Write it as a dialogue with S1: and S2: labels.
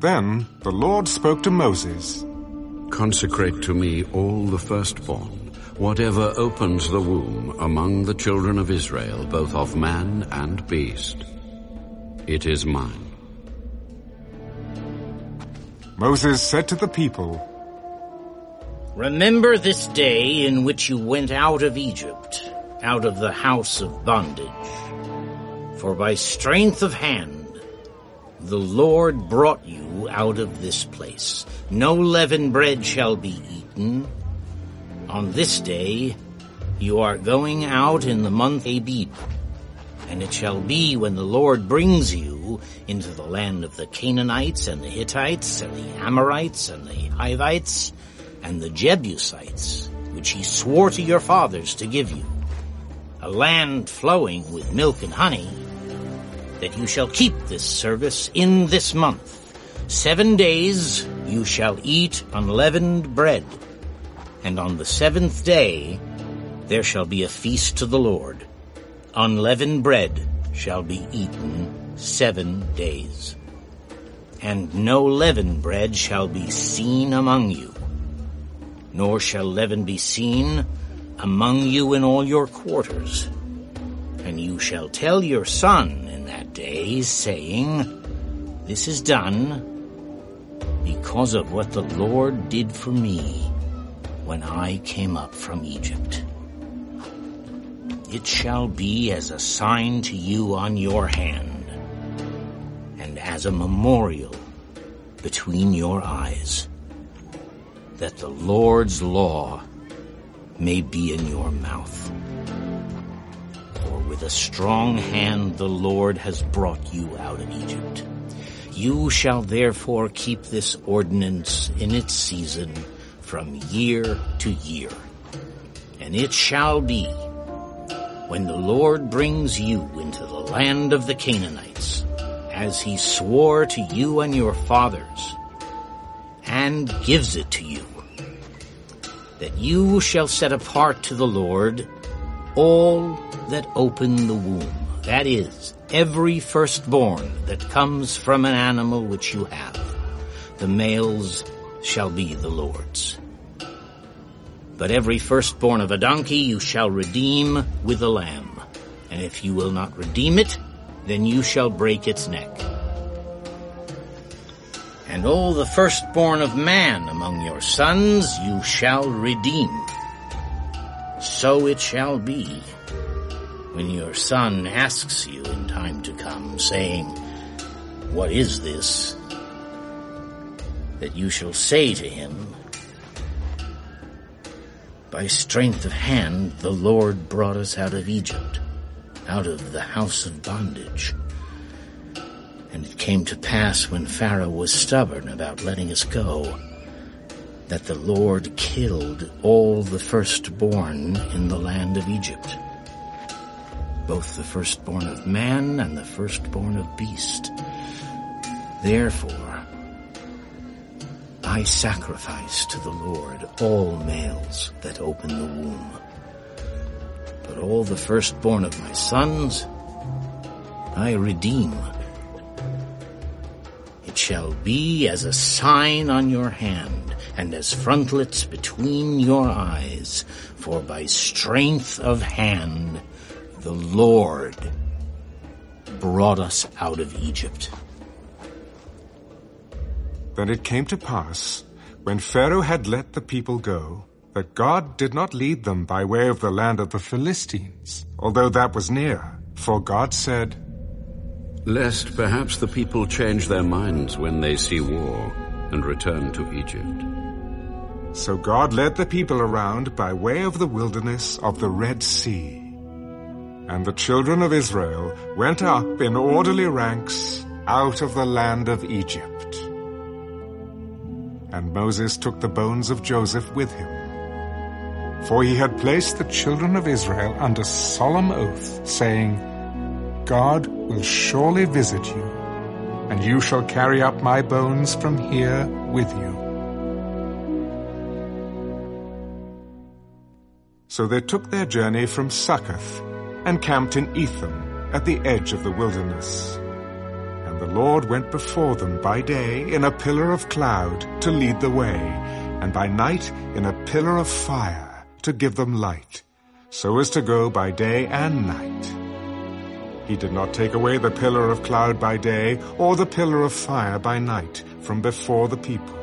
S1: Then the Lord spoke to Moses.
S2: Consecrate to me all the firstborn, whatever opens the womb among the children of Israel, both of man and beast. It is mine.
S1: Moses said to the people,
S3: Remember this day in which you went out of Egypt, out of the house of bondage. For by strength of hand the Lord brought you out of this place. No leavened bread shall be eaten. On this day you are going out in the month Abib. And it shall be when the Lord brings you into the land of the Canaanites and the Hittites and the Amorites and the Hivites and the Jebusites, which he swore to your fathers to give you, a land flowing with milk and honey, that you shall keep this service in this month. Seven days you shall eat unleavened bread, and on the seventh day there shall be a feast to the Lord. Unleavened bread shall be eaten seven days. And no leavened bread shall be seen among you, nor shall leaven be seen among you in all your quarters. And you shall tell your son in that day, saying, This is done because of what the Lord did for me when I came up from Egypt. It shall be as a sign to you on your hand, and as a memorial between your eyes, that the Lord's law may be in your mouth. With a strong hand the Lord has brought you out of Egypt. You shall therefore keep this ordinance in its season from year to year. And it shall be when the Lord brings you into the land of the Canaanites, as he swore to you and your fathers, and gives it to you, that you shall set apart to the Lord all that open the womb, that is, every firstborn that comes from an animal which you have. The males shall be the Lord's. But every firstborn of a donkey you shall redeem with a lamb. And if you will not redeem it, then you shall break its neck. And all the firstborn of man among your sons you shall redeem. So it shall be when your son asks you in time to come, saying, What is this? That you shall say to him, By strength of hand the Lord brought us out of Egypt, out of the house of bondage. And it came to pass when Pharaoh was stubborn about letting us go, that the Lord killed all the firstborn in the land of Egypt, both the firstborn of man and the firstborn of beast. Therefore, I sacrifice to the Lord all males that open the womb. But all the firstborn of my sons I redeem. Shall be as a sign on your hand and as frontlets between your eyes, for by strength of hand the Lord brought us out of Egypt.
S1: Then it came to pass, when Pharaoh had let the people go, that God did not lead them by way of the land of the Philistines, although that was near. For God said,
S2: Lest perhaps the people change their minds when they see war and return to Egypt.
S1: So God led the people around by way of the wilderness of the Red Sea. And the children of Israel went up in orderly ranks out of the land of Egypt. And Moses took the bones of Joseph with him. For he had placed the children of Israel under solemn oath, saying, God will surely visit you, and you shall carry up my bones from here with you. So they took their journey from Succoth and camped in Etham at the edge of the wilderness. And And the Lord went before them by day in a pillar of cloud to lead the way, and by night in a pillar of fire to give them light, so as to go by day and night. He did not take away the pillar of cloud by day or the pillar of fire by night from before the people.